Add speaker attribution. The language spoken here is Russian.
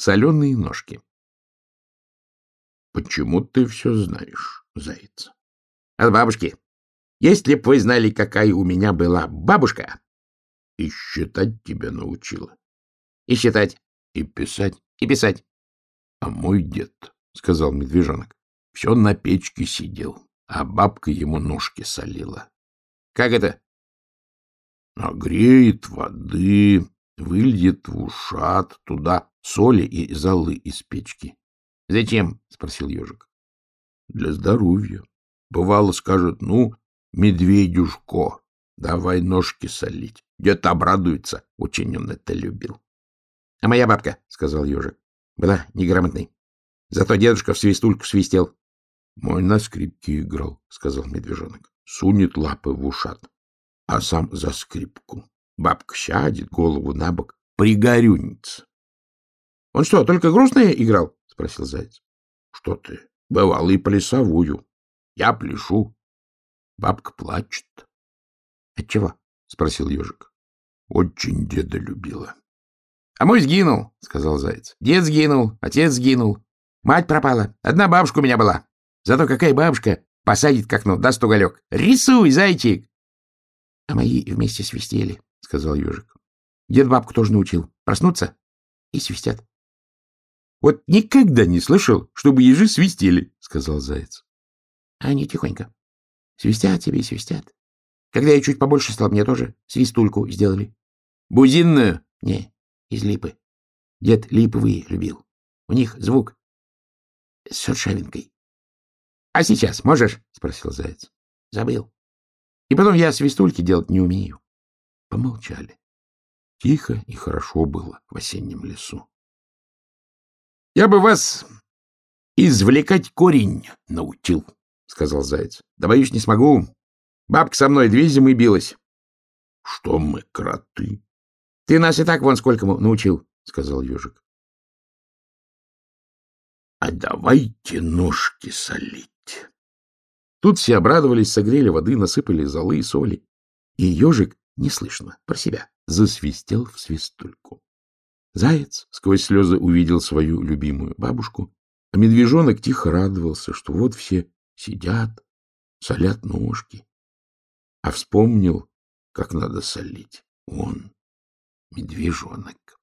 Speaker 1: Соленые ножки. — Почему ты все знаешь, заяц? — От бабушки. Если б вы знали, какая у меня была бабушка. — И считать тебя научила. — И считать. — И писать. — И писать. — А мой дед, — сказал медвежонок, — все на печке сидел, а бабка ему ножки солила. — Как это? — Нагреет воды, выльет в ушат, туда соли и золы из печки. — Зачем? — спросил ежик. — Для здоровья. Бывало, скажет, ну, медведюшко, давай ножки солить. Дед обрадуется, очень он это любил. — А моя бабка, — сказал ежик, — была неграмотной. Зато дедушка в свистульку свистел. — Мой на скрипке играл, — сказал медвежонок. Сунет лапы в ушат, а сам за скрипку. Бабка сядет, голову на бок, пригорюнится. — Он что, только грустное играл? — спросил заяц. — Что ты, бывало и плясовую. Я пляшу. Бабка плачет. — Отчего? — спросил ежик. — Очень деда любила. — А мой сгинул, — сказал заяц. — Дед сгинул, отец сгинул. Мать пропала. Одна бабушка у меня была. Зато какая бабушка посадит к окну, даст уголек. Рисуй, зайчик! — А мои вместе свистели, — сказал ежик. Дед бабку тоже научил. Проснуться и свистят. — Вот никогда не слышал, чтобы ежи свистели, — сказал заяц. — Они тихонько. Свистят себе и свистят. Когда я чуть побольше стал, мне тоже свистульку сделали. — Бузинную? — Не, из липы. Дед липовые любил. У них звук с шершавинкой. — А сейчас можешь? — спросил заяц. — Забыл. И потом я свистульки делать не умею. Помолчали. Тихо и хорошо было в осеннем лесу. — Я бы вас извлекать корень научил, — сказал заяц. — Да, боюсь, не смогу. Бабка со мной две зимы билась. — Что мы, кроты? — Ты нас и так вон сколько научил, — сказал ежик. — А давайте ножки солить. Тут все обрадовались, согрели воды, насыпали золы и соли. И ежик неслышно, про себя, засвистел в свистульку. Заяц сквозь слезы увидел свою любимую бабушку, а медвежонок тихо радовался, что вот все сидят, солят ножки. А вспомнил, как надо солить он, медвежонок.